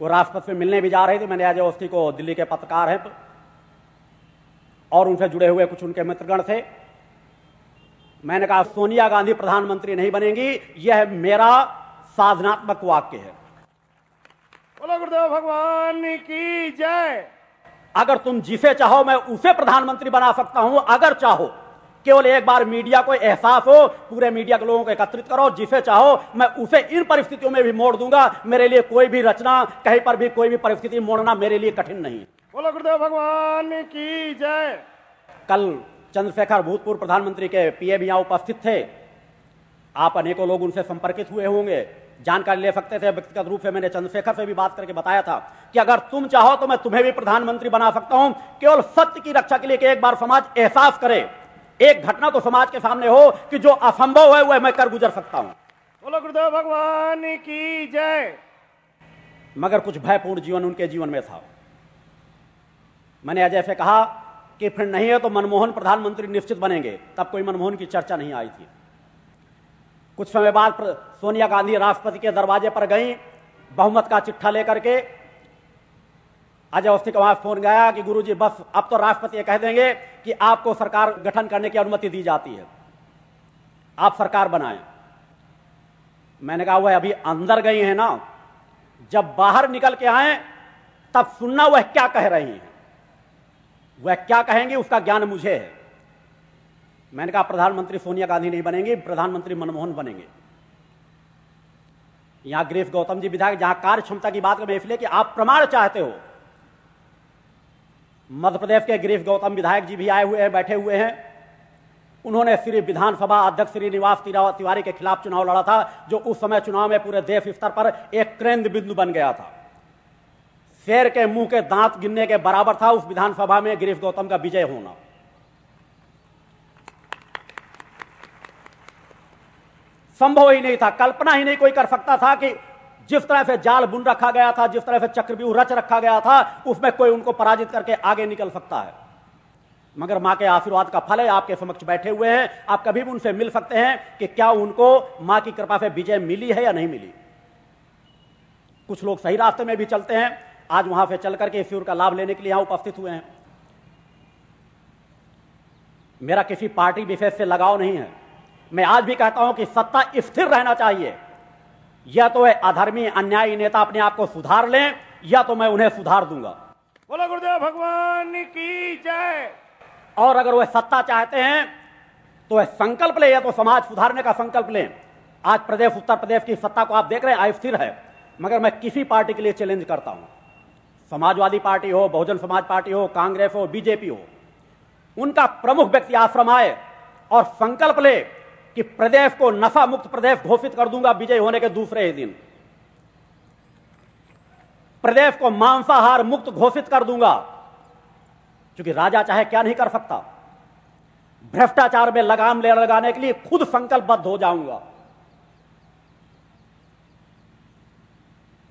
वो राष्ट्रपति से मिलने भी जा रहे थे। मैंने अजय अवस्थी को दिल्ली के पत्रकार हैं। और उनसे जुड़े हुए कुछ उनके मित्रगण थे। मैंने कहा सोनिया गांधी प्रधानमंत्री नहीं बनेंगी। यह मेरा साधनात्मक वाक्य है। बोलो गुरुदेव भगवान की जय। अगर तुम जिसे चाहो मैं उसे प्रधानमंत्री बना सकता हूँ। अगर चाहो केवल एक बार मीडिया को एहसास हो पूरे मीडिया के लोगों को एकत्रित करो जिसे चाहो मैं उसे इन परिस्थितियों में भी मोड़ दूँगा। मेरे लिए कोई भी रचना कहीं पर भी कोई भी परिस्थिति मोड़ना मेरे लिए कठिन नहीं। बोलो गुरुदेव भगवान की जय। कल चंद्रशेखर भूतपूर्व प्रधानमंत्री के पीए भी यहाँ उपस्थित थे। आप अनेकों लोग उनसे संपर्कित हुए होंगे। जानकारी ले सकते थे व्यक्तिगत रूप से मैंने चंद्रशेखर से भी बात करके बताया था कि अगर तुम चाहो तो मैं तुम्हें भी प्रधानमंत्री बना सकता हूँ। केवल सत्य की रक्षा के लिए कि एक बार समाज एहसास करे। एक घटना तो समाज के सामने हो कि जो असंभव है वह मैं कर गुजर सकता हूँ। बोलो गुरुदेव भगवान की जय। मगर कुछ भयपूर्ण जीवन उनके जीवन में था। मैंने अजय से कहा कि फिर नहीं है तो मनमोहन प्रधानमंत्री निश्चित बनेंगे। तब कोई मनमोहन की चर्चा नहीं आई थी। कुछ समय बाद सोनिया गांधी राष्ट्रपति के दरवाजे पर गई बहुमत का चिट्ठा लेकर के अजय अवस्थी का वहाँ फ़ोन गया कि गुरुजी, बस अब तो राष्ट्रपति कह देंगे कि आपको सरकार गठन करने की अनुमति दी जाती है। आप सरकार बनाए। मैंने कहा, वह अभी अंदर गई है ना। जब बाहर निकल के आए, तब सुनना वह क्या कह रही हैं। वह क्या कहेंगे, उसका ज्ञान मुझे है। मैंने कहा, प्रधानमंत्री सोनिया गांधी नहीं बनेंगे, प्रधानमंत्री मनमोहन बनेंगे। यहाँ ग्रीफ गौतम जी विधायक, जहाँ कार्य क्षमता की बात मैं इसलिए कि आप प्रमाण चाहते हो मध्य प्रदेश के गिरीश गौतम विधायक जी भी आए हुए हैं, बैठे हुए हैं। उन्होंने श्री विधानसभा अध्यक्ष श्री निवास तिवारी के खिलाफ चुनाव लड़ा था, जो उस समय चुनाव में पूरे देश स्तर पर एक केंद्र बिंदु बन गया था। शेर के मुँह के दांत गिनने के बराबर था उस विधानसभा में गिरीश गौतम का विजय होना। संभव ही नहीं था, कल्पना ही नहीं कोई कर सकता था कि जिस तरह से जाल बुन रखा गया था, जिस तरह से चक्रव्यूह रच रखा गया था, उसमें कोई उनको पराजित करके आगे निकल सकता है। मगर माँ के आशीर्वाद का फल है, आपके समक्ष बैठे हुए हैं, आप कभी भी उनसे मिल सकते हैं कि क्या उनको माँ की कृपा से विजय मिली है या नहीं मिली। कुछ लोग सही रास्ते में भी चलते हैं, आज वहाँ से चल करके इस का लाभ लेने के लिए यहाँ उपस्थित हुए हैं। मेरा किसी पार्टी विशेष से लगाव नहीं है। मैं आज भी कहता हूँ कि सत्ता स्थिर रहना चाहिए। या तो वह अधर्मी अन्यायी नेता अपने आप को सुधार लें या तो मैं उन्हें सुधार दूँगा। बोलो गुरुदेव भगवान की जय। और अगर वह सत्ता चाहते हैं तो वह संकल्प ले या तो समाज सुधारने का संकल्प लें। आज प्रदेश उत्तर प्रदेश की सत्ता को आप देख रहे हैं अस्थिर है। मगर मैं किसी पार्टी के लिए चैलेंज करता हूँ। समाजवादी पार्टी हो बहुजन समाज पार्टी हो कांग्रेस हो बीजेपी हो उनका प्रमुख व्यक्ति आश्रम आए और संकल्प ले कि प्रदेश को नशा मुक्त प्रदेश घोषित कर दूँगा विजय होने के दूसरे ही दिन। प्रदेश को मांसाहार मुक्त घोषित कर दूँगा, क्योंकि राजा चाहे क्या नहीं कर सकता। भ्रष्टाचार में लगाम ले लगाने के लिए खुद संकल्पबद्ध हो जाऊँगा।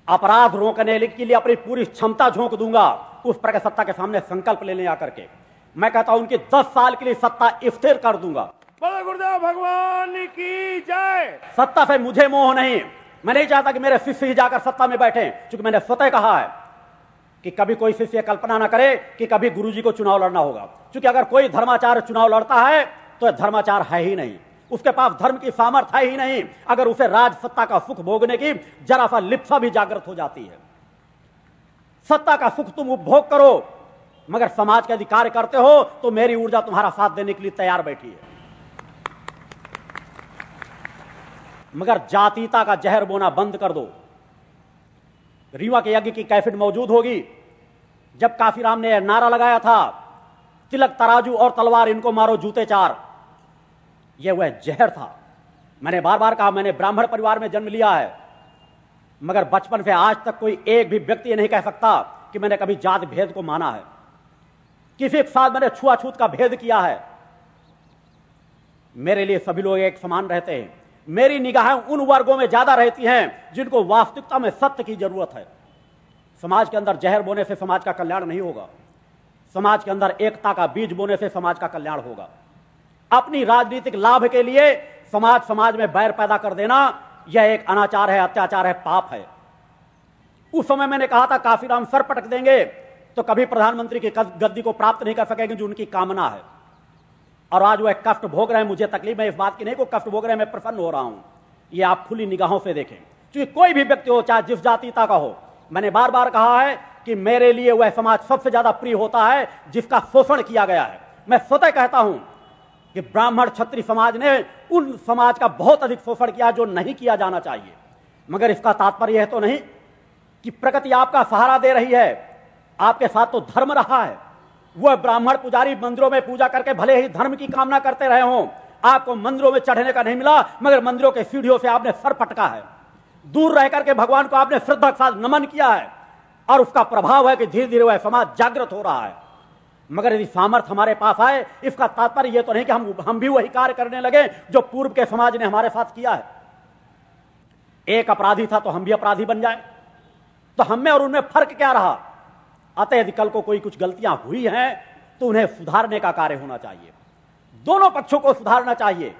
अपराध रोकने के लिए अपनी पूरी क्षमता झोंक दूँगा, उस प्रकार सत्ता के सामने संकल्प लेने आकर के। मैं कहता हूँ उनकी दस साल के लिए सत्ता स्थिर कर दूँगा। गुरुदेव, भगवान की जय। सत्ता से मुझे मोह नहीं। मैं नहीं चाहता कि मेरे शिष्य ही जाकर सत्ता में बैठे, क्योंकि मैंने स्वतः कहा है कि कभी कोई शिष्य कल्पना ना करे कि कभी गुरुजी को चुनाव लड़ना होगा। क्योंकि अगर कोई धर्माचार चुनाव लड़ता है तो धर्माचार है ही नहीं। उसके पास धर्म की सामर्थ्य है ही नहीं। अगर उसे राज सत्ता का सुख भोगने की जरा सा लिप्सा भी जागृत हो जाती है। सत्ता का सुख तुम उपभोग करो, मगर समाज के अधिकार करते हो तो मेरी ऊर्जा तुम्हारा साथ देने के लिए तैयार बैठी है। मगर जातीता का जहर बोना बंद कर दो। रीवा के यज्ञ की कैफिट मौजूद होगी। जब काफ़ी राम ने नारा लगाया था, तिलक तराजू और तलवार इनको मारो जूते चार। यह वह जहर था। मैंने बार बार कहा, मैंने ब्राह्मण परिवार में जन्म लिया है। मगर बचपन से आज तक कोई एक भी व्यक्ति नहीं कह सकता कि मैंने कभी जात भेद को माना है। किसी के साथ मैंने छुआछूत का भेद किया है। मेरे लिए सभी लोग एक समान रहते हैं। मेरी निगाहें उन वर्गों में ज़्यादा रहती हैं जिनको वास्तविकता में सत्य की ज़रूरत है। समाज के अंदर जहर बोने से समाज का कल्याण नहीं होगा। समाज के अंदर एकता का बीज बोने से समाज का कल्याण होगा। अपनी राजनीतिक लाभ के लिए समाज समाज में बैर पैदा कर देना, यह एक अनाचार है, अत्याचार है, पाप है। उस समय मैंने कहा था काफीराम सर पटक देंगे तो कभी प्रधानमंत्री की गद्दी को प्राप्त नहीं कर सकेंगे जो उनकी कामना है। और आज वह कष्ट भोग रहे हैं, मुझे तकलीफ़ है इस बात की नहीं को कष्ट भोग रहे हैं, मैं प्रसन्न हो रहा हूँ। ये आप खुली निगाहों से देखें। क्योंकि कोई भी व्यक्ति हो, चाहे जिस जातीता का हो, मैंने बार बार कहा है कि मेरे लिए वह समाज सबसे ज़्यादा प्रिय होता है, जिसका शोषण किया गया है। मैं स्वतः कहता हूँ कि ब्राह्मण क्षत्रिय समाज ने उन समाज का बहुत अधिक शोषण किया जो नहीं किया जाना चाहिए। मगर इसका तात्पर्य यह तो नहीं कि प्रकृति आपका सहारा दे रही है। आपके साथ तो धर्म रहा है। वह ब्राह्मण पुजारी मंदिरों में पूजा करके भले ही धर्म की कामना करते रहे हों, आपको मंदिरों में चढ़ने का नहीं मिला, मगर मंदिरों के सीढ़ियों से आपने सर पटका है। दूर रह करके भगवान को आपने श्रद्धा के साथ नमन किया है, और उसका प्रभाव है कि धीरे धीरे वह समाज जागृत हो रहा है। मगर यदि सामर्थ्य हमारे पास आए, इसका तात्पर्य यह तो नहीं कि हम हम भी वही कार्य करने लगे जो पूर्व के समाज ने हमारे साथ किया है। एक अपराधी था तो हम भी अपराधी बन जाए। तो हम और उनमें फ़र्क क्या रहा? अतः यदि कल को कोई कुछ गलतियाँ हुई हैं तो उन्हें सुधारने का कार्य होना चाहिए। दोनों पक्षों को सुधारना चाहिए।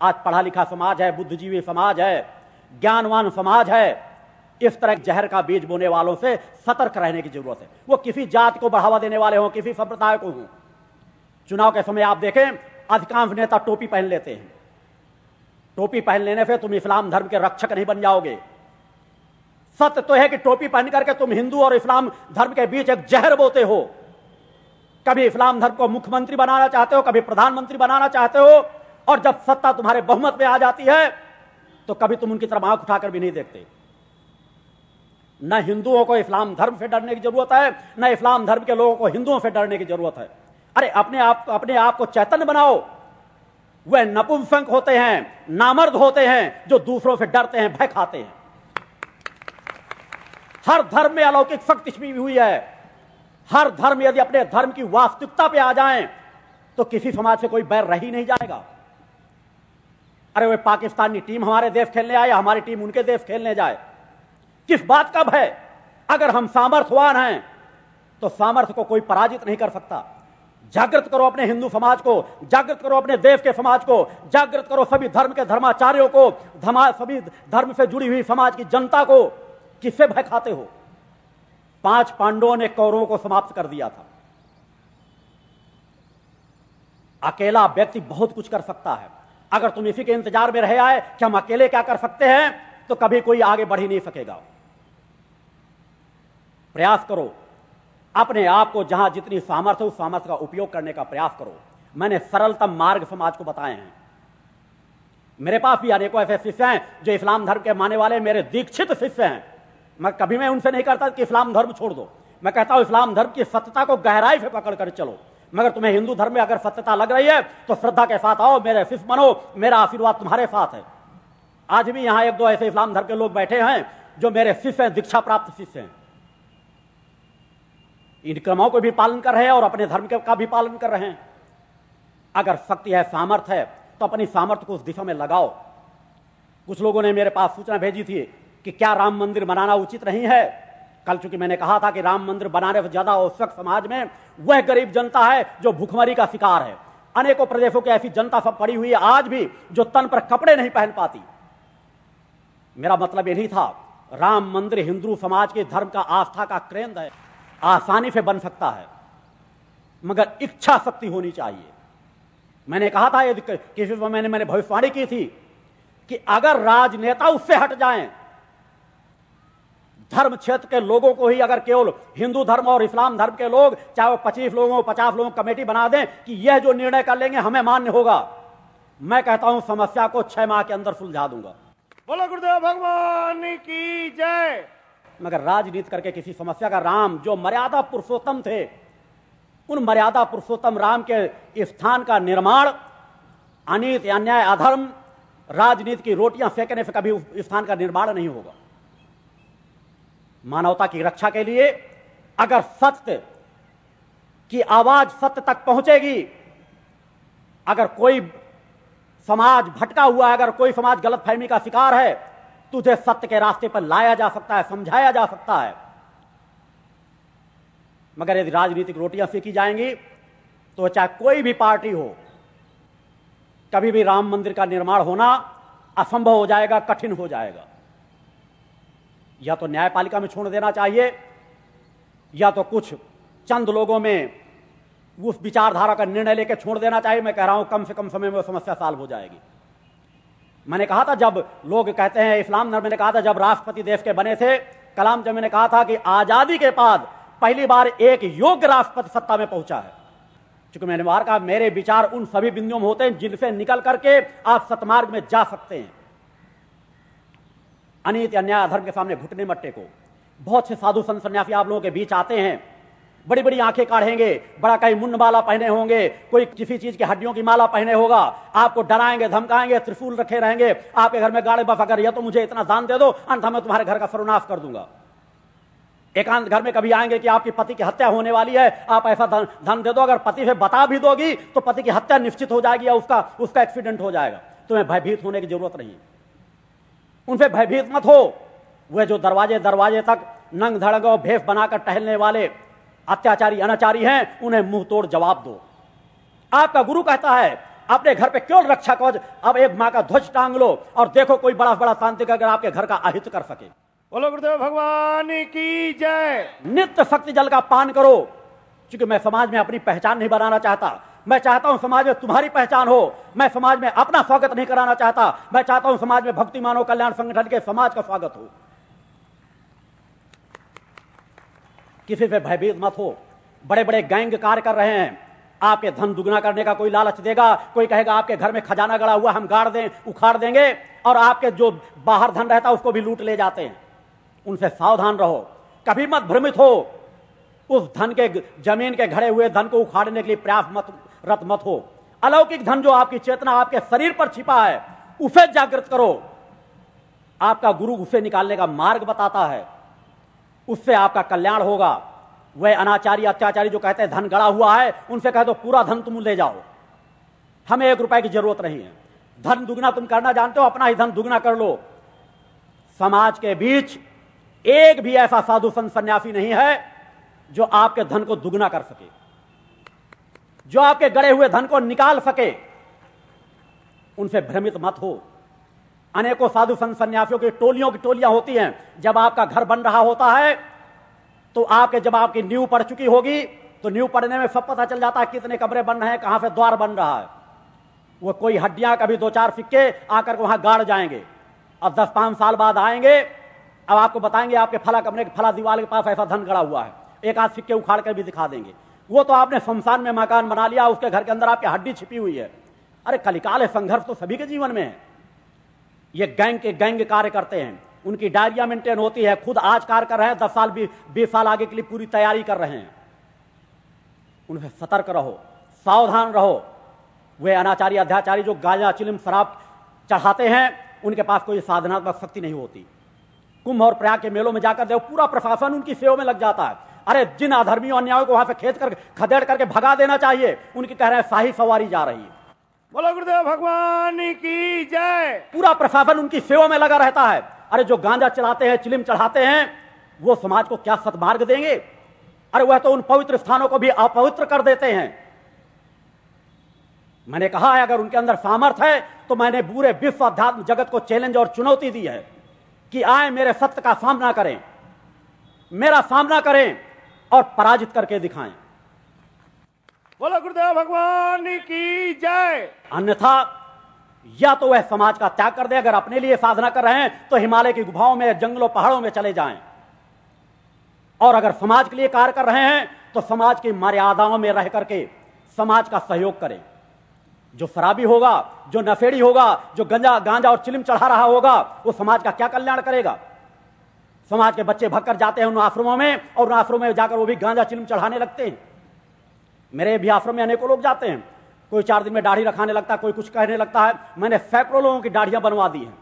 आज पढ़ा लिखा समाज है, बुद्धिजीवी समाज है, ज्ञानवान समाज है। इस तरह जहर का बीज बोने वालों से सतर्क रहने की ज़रूरत है। वो किसी जात को बढ़ावा देने वाले हों, किसी संप्रदाय को हों। चुनाव के समय आप देखें, अधिकांश नेता टोपी पहन लेते हैं। टोपी पहन लेने से तुम इस्लाम धर्म के रक्षक नहीं बन जाओगे। सत्य तो है कि टोपी पहन करके तुम हिंदू और इस्लाम धर्म के बीच एक जहर बोते हो। कभी इस्लाम धर्म को मुख्यमंत्री बनाना चाहते हो, कभी प्रधानमंत्री बनाना चाहते हो, और जब सत्ता तुम्हारे बहुमत में आ जाती है तो कभी तुम उनकी तरफ़ आँख उठाकर भी नहीं देखते। न हिंदुओं को इस्लाम धर्म से डरने की ज़रूरत है, न इस्लाम धर्म के लोगों को हिंदुओं से डरने की ज़रूरत है। अरे, अपने आप अपने आप को चैतन्य बनाओ। वह नपुंसक होते हैं, नामर्द होते हैं, जो दूसरों से डरते हैं, भय खाते हैं। हर धर्म में अलौकिक शक्ति छिपी हुई है। हर धर्म यदि अपने धर्म की वास्तविकता पे आ जाए तो किसी समाज से कोई बैर रह ही नहीं जाएगा। अरे वे पाकिस्तानी टीम हमारे देश खेलने आए, हमारी टीम उनके देश खेलने जाए। किस बात का भय? अगर हम सामर्थ्यवान हैं तो सामर्थ्य को कोई पराजित नहीं कर सकता। जागृत करो अपने हिंदू समाज को, जागृत करो अपने देश के समाज को, जागृत करो सभी धर्म के धर्माचार्यों को सभी धर्म से जुड़ी हुई समाज की जनता को। किससे भय खाते हो? पाँच पांडवों ने कौरवों को समाप्त कर दिया था। अकेला व्यक्ति बहुत कुछ कर सकता है। अगर तुम इसी के इंतज़ार में रहे आए कि हम अकेले क्या कर सकते हैं तो कभी कोई आगे बढ़ ही नहीं सकेगा। प्रयास करो। अपने आप को जहाँ जितनी सामर्थ्य उस सामर्थ्य का उपयोग करने का प्रयास करो। मैंने सरलतम मार्ग समाज को बताए हैं। मेरे पास भी अनेकों ऐसे शिष्य हैं, जो इस्लाम धर्म के माने वाले मेरे दीक्षित शिष्य हैं। मैं कभी मैं उनसे नहीं करता कि इस्लाम धर्म छोड़ दो। मैं कहता हूँ, इस्लाम धर्म की सत्यता को गहराई से पकड़ कर चलो। मगर तुम्हें हिंदू धर्म में अगर सत्यता लग रही है तो श्रद्धा के साथ आओ, मेरे शिष्य बनो, मेरा आशीर्वाद तुम्हारे साथ है। आज भी यहाँ एक दो ऐसे इस्लाम धर्म के लोग बैठे हैं, जो मेरे शिष्य हैं, दीक्षा प्राप्त शिष्य हैं। इन क्रमों को भी पालन कर रहे हैं और अपने धर्म का भी पालन कर रहे हैं। अगर शक्ति है सामर्थ्य है तो अपनी सामर्थ्य को उस दिशा में लगाओ। कुछ लोगों ने मेरे पास सूचना भेजी थी कि क्या राम मंदिर बनाना उचित नहीं है? कल चूँकि मैंने कहा था कि राम मंदिर बनाने से ज़्यादा आवश्यक समाज में वह गरीब जनता है जो भूखमरी का शिकार है। अनेकों प्रदेशों की ऐसी जनता सब पड़ी हुई है आज भी, जो तन पर कपड़े नहीं पहन पाती। मेरा मतलब यही था, राम मंदिर हिंदू समाज के धर्म का आस्था का केंद्र है, आसानी से बन सकता है। मगर इच्छा शक्ति होनी चाहिए। मैंने कहा था यदि किसी मैंने मैंने भविष्यवाणी की थी कि अगर राजनेता उससे हट जाएँ धर्म क्षेत्र के लोगों को ही अगर केवल हिंदू धर्म और इस्लाम धर्म के लोग चाहे वो पच्चीस लोगों पचास लोगों कमेटी बना दें कि यह जो निर्णय कर लेंगे हमें मान्य होगा। मैं कहता हूँ समस्या को छह माह के अंदर सुलझा दूँगा। बोलो गुरुदेव भगवान की जय। मगर राजनीति करके किसी समस्या का राम जो मर्यादा पुरुषोत्तम थे उन मर्यादा पुरुषोत्तम राम के स्थान का निर्माण अनित अन्याय अधर्म राजनीति की रोटियाँ फेंकने से कभी स्थान का निर्माण नहीं होगा। मानवता की रक्षा के लिए अगर सत्य की आवाज़ सत्य तक पहुंचेगी, अगर कोई समाज भटका हुआ है, अगर कोई समाज गलत फहमी का शिकार है, तुझे सत्य के रास्ते पर लाया जा सकता है, समझाया जा सकता है। मगर यदि राजनीतिक रोटियाँ फेंकी जाएँगी तो चाहे कोई भी पार्टी हो, कभी भी राम मंदिर का निर्माण होना असंभव हो जाएगा, कठिन हो जाएगा। या तो न्यायपालिका में छोड़ देना चाहिए, या तो कुछ चंद लोगों में उस विचारधारा का निर्णय लेकर छोड़ देना चाहिए। मैं कह रहा हूँ, कम से कम समय में वो समस्या साल हो जाएगी। मैंने कहा था, जब लोग कहते हैं, इस्लाम धर्म ने कहा था, जब राष्ट्रपति देश के बने थे, कलाम जब मैंने कहा था कि आज़ादी के बाद पहली बार एक योग्य राष्ट्रपति सत्ता में पहुँचा है। चूँकि मैंने बार कहा, मेरे विचार उन सभी बिंदुओं में होते हैं जिनसे निकल करके आप सतमार्ग में जा सकते हैं। अनित अन्याय अधर्म के सामने घुटने मट्टे को। बहुत से साधु संत सन्यासी आप लोगों के बीच आते हैं। बड़ी बड़ी आँखें काढ़ेंगे बड़ा कहीं मुंड माला पहने होंगे कोई किसी चीज़ की हड्डियों की माला पहने होगा आपको डराएँगे धमकाएँगे त्रिशूल रखे रहेंगे आपके घर में गाड़े बफ अगर या तो मुझे इतना दान दे दो अंत मैं तुम्हारे घर का सर्वनाश कर दूँगा। एकांत घर में कभी आएँगे कि आपकी पति की हत्या होने वाली है आप ऐसा धन, धन दे दो अगर पति से बता भी दोगी तो पति की हत्या निश्चित हो जाएगी या उसका उसका एक्सीडेंट हो जाएगा। तुम्हें भयभीत होने की ज़रूरत नहीं। उनसे भयभीत मत हो। वे जो दरवाजे दरवाजे तक नंग धड़ग और भेष बनाकर टहलने वाले अत्याचारी अनाचारी हैं उन्हें मुँह तोड़ जवाब दो। आपका गुरु कहता है अपने घर पे क्यों रक्षा कवच अब एक माँ का ध्वज टांग लो और देखो कोई बड़ा बड़ा तांत्रिक अगर आपके घर का अहित कर सके। बोलो गुरुदेव भगवान की जय। नित्य शक्ति जल का पान करो क्योंकि मैं समाज में अपनी पहचान नहीं बनाना चाहता। मैं चाहता हूँ समाज में तुम्हारी पहचान हो। मैं समाज में अपना स्वागत नहीं कराना चाहता। मैं चाहता हूँ समाज में भक्ति, मानव कल्याण संगठन के समाज का स्वागत हो। किसी से भयभीत मत हो। बड़े बड़े गैंग कार्य कर रहे हैं। आपके धन दुगना करने का कोई लालच देगा। कोई कहेगा, आपके घर में खजाना गड़ा हुआ, हम गाड़ दें, उखाड़ देंगे, और आपके जो बाहर धन रहता है, उसको भी लूट ले जाते हैं। उनसे सावधान रहो। कभी मत भ्रमित हो। उस धन के, ज़मीन के घड़े हुए धन को उखाड़ने के लिए प्रयास मत रत मत हो। अलौकिक धन जो आपकी चेतना आपके शरीर पर छिपा है, उसे जागृत करो। आपका गुरु उसे निकालने का मार्ग बताता है। उससे आपका कल्याण होगा। वह अनाचारी, अत्याचारी जो कहते हैं, धन गड़ा हुआ है, उनसे कह दो, पूरा धन तुम ले जाओ। हमें एक रुपए की ज़रूरत नहीं है। धन दुगना तुम करना जानते हो, अपना ही धन दुगना कर लो। समाज के बीच एक भी ऐसा साधु संत सन्यासी नहीं है, जो आपके धन को दुगना कर सके। जो आपके गड़े हुए धन को निकाल सके, उनसे भ्रमित मत हो। अनेकों साधु संत सन्यासियों की टोलियों की टोलियाँ होती हैं। जब आपका घर बन रहा होता है तो आपके जब आपकी नींव पड़ चुकी होगी तो नींव पड़ने में सब पता चल जाता है कितने कमरे बन रहे हैं, कहाँ से द्वार बन रहा है। वो कोई हड्डियाँ, कभी दो चार सिक्के आकर वहाँ गाड़ जाएँगे। अब दस पाँच साल बाद आएँगे, अब आपको बताएँगे आपके फला कमरे के फला दीवार के पास ऐसा धन गड़ा हुआ है। एक आध सिक्के उखाड़ कर भी दिखा देंगे। वो तो आपने शमशान में मकान बना लिया, उसके घर के अंदर आपकी हड्डी छिपी हुई है। अरे कलिकाल संघर्ष तो सभी के जीवन में है। ये गैंग के गैंग कार्य करते हैं। उनकी डायरिया मेंटेन होती है, खुद आज कार्य कर रहे हैं, दस साल बीस साल आगे के लिए पूरी तैयारी कर रहे हैं। उनसे सतर्क रहो, सावधान रहो। वे अनाचारी, अध्याचारी जो गाजा, चिलिम, शराब चढ़ाते हैं, उनके पास कोई साधनात्मक शक्ति नहीं होती। कुंभ और प्रयाग के मेलों में जाकर देखो, पूरा प्रशासन उनकी सेवा में लग जाता है। अरे जिन अधर्मियों अन्यायों को वहाँ से खेत कर खदेड़ करके भगा देना चाहिए उनकी कह रहे हैं शाही सवारी जा रही है। बोलो गुरुदेव भगवान की जय। पूरा प्रशासन उनकी सेवा में लगा रहता है। अरे जो गांजा चलाते हैं चिलिम चढ़ाते हैं वो समाज को क्या सदमार्ग देंगे? अरे वह तो उन पवित्र स्थानों को भी अपवित्र कर देते हैं। मैंने कहा है अगर उनके अंदर सामर्थ है तो मैंने पूरे विश्व अध्यात्म जगत को चैलेंज और चुनौती दी है कि आए मेरे सत्य का सामना करें। मेरा सामना करें। और पराजित करके दिखाएँ। बोलो गुरुदेव भगवान की जय। अन्यथा या तो वह समाज का त्याग कर दे अगर अपने लिए साधना कर रहे हैं तो हिमालय की गुफाओं में जंगलों पहाड़ों में चले जाएँ। और अगर समाज के लिए कार्य कर रहे हैं तो समाज की मर्यादाओं में रह करके समाज का सहयोग करें। जो शराबी होगा जो नफेड़ी होगा जो गंजा गांजा और चिलिम चढ़ा रहा होगा वो समाज का क्या कल्याण करेगा? समाज के बच्चे भगकर जाते हैं उन आश्रमों में और उन आश्रमों में जाकर वो भी गांजा चिलिम चढ़ाने लगते हैं। मेरे भी आश्रम में अनेकों लोग जाते हैं। कोई चार दिन में दाढ़ी रखाने लगता है कोई कुछ कहने लगता है। मैंने सैकड़ों लोगों की दाढ़ियाँ बनवा दी हैं।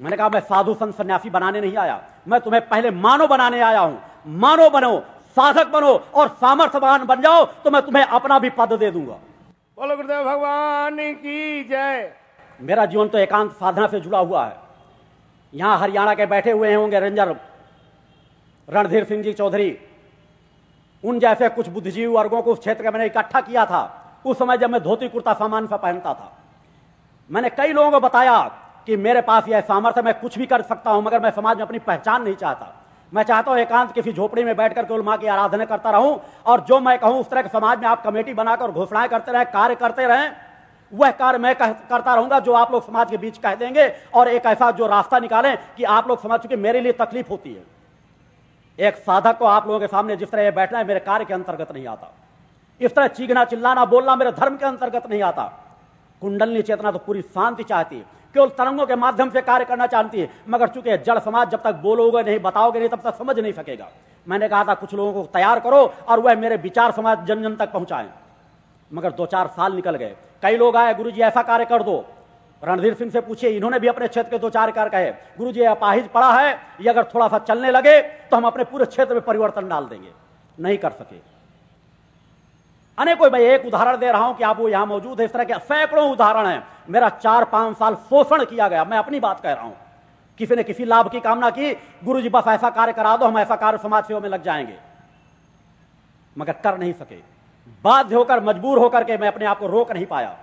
मैंने कहा मैं साधु संत सन्यासी बनाने नहीं आया। मैं तुम्हें पहले मानो बनाने आया हूँ। मानो बनो साधक बनो और सामर्थ्यवान बन जाओ तो मैं तुम्हें अपना भी पद दे दूँगा। बोलो गुरुदेव भगवान की जय। मेरा जीवन तो एकांत साधना से जुड़ा हुआ है। यहाँ हरियाणा के बैठे हुए होंगे रेंजर रणधीर सिंह जी चौधरी। उन जैसे कुछ बुद्धिजीवी वर्गों को उस क्षेत्र में मैंने इकट्ठा किया था। उस समय जब मैं धोती कुर्ता सामान सा पहनता था। मैंने कई लोगों को बताया कि मेरे पास यह सामर्थ्य मैं कुछ भी कर सकता हूँ, मगर मैं समाज में अपनी पहचान नहीं चाहता। मैं चाहता हूँ एकांत किसी झोपड़ी में बैठकर केवल माँ की आराधना करता रहूँ, और जो मैं कहूँ उस तरह के समाज में आप कमेटी बनाकर घोषणाएँ करते रहे, कार्य करते रहें। वह कार्य मैं कह, करता रहूँगा जो आप लोग समाज के बीच कह देंगे और एक ऐसा जो रास्ता निकालें कि आप लोग समझ चुके मेरे लिए तकलीफ़ होती है। एक साधक को आप लोगों के सामने जिस तरह बैठना है मेरे कार्य के अंतर्गत नहीं आता। इस तरह चीखना चिल्लाना बोलना मेरे धर्म के अंतर्गत नहीं आता। कुंडलनी चेतना तो पूरी शांति चाहती है। केवल तरंगों के माध्यम से कार्य करना चाहती है। मगर चूँकि जड़ समाज जब तक बोलोगे नहीं बताओगे नहीं तब तक समझ नहीं सकेगा। मैंने कहा था कुछ लोगों को तैयार करो और वह मेरे विचार समाज जन जन तक पहुंचाएँ। मगर दो चार साल निकल गए। कई लोग आए गुरु जी ऐसा कार्य कर दो। रणधीर सिंह से पूछे इन्होंने भी अपने क्षेत्र के दो चार कार्य कहे। गुरु जी अपाहिज पड़ा है, ये अगर थोड़ा सा चलने लगे तो हम अपने पूरे क्षेत्र में परिवर्तन डाल देंगे। नहीं कर सके। अनेकों मैं एक उदाहरण दे रहा हूँ कि आप वो यहाँ मौजूद है। इस तरह के सैकड़ों उदाहरण है। मेरा चार, पाँच साल शोषण किया गया। मैं अपनी बात कह रहा हूँ। किसी ने किसी लाभ की कामना की गुरु जी बस ऐसा कार्य करा दो, हम ऐसा कार्य समाज सेवा में लग जाएँगे। मगर कर नहीं सके। बाध्य होकर, मजबूर होकर के मैं अपने आप को रोक नहीं पाया।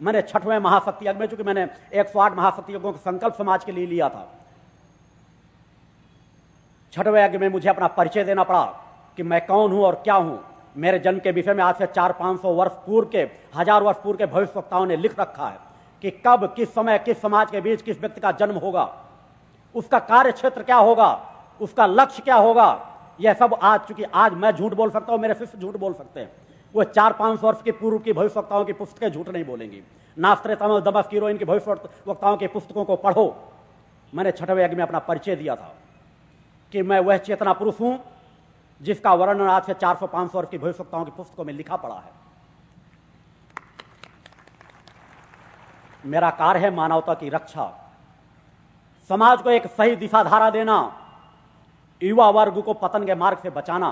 मैंने छठवें महाशक्ति यज्ञ में, चूँकि मैंने एक सौ आठ महाशक्ति यज्ञों का संकल्प समाज के लिए लिया था, छठवें यज्ञ में मुझे अपना परिचय देना पड़ा कि मैं कौन हूँ और क्या हूँ। मेरे जन्म के विषय में आज से चार पाँच सौ वर्ष पूर्व के, हज़ार वर्ष पूर्व के भविष्यवक्ताओं ने लिख रखा है कि कब, किस समय, किस समाज के बीच, किस व्यक्ति का जन्म होगा, उसका कार्य क्षेत्र क्या होगा, उसका लक्ष्य क्या होगा, यह सब आज, चूँकि आज मैं झूठ बोल सकता हूँ, मेरे शिष्य झूठ बोल सकते हैं। वो चार पाँच वर्ष के पूर्व की भविष्यवक्ताओं की पुस्तकें झूठ नहीं बोलेंगी। नास्त्रे तमल दमस की इनकी भविष्यवक्ताओं की पुस्तकों को पढ़ो। मैंने छठवें यज्ञ में अपना परिचय दिया था कि मैं वह चेतना पुरुष हूँ जिसका वर्णन आज से चार सौ पाँच सौ वर्ष की भविष्यवक्ताओं की पुस्तकों में लिखा पड़ा है। मेरा कार्य है मानवता की रक्षा। समाज को एक सही दिशा धारा देना, युवा वर्ग को पतन के मार्ग से बचाना।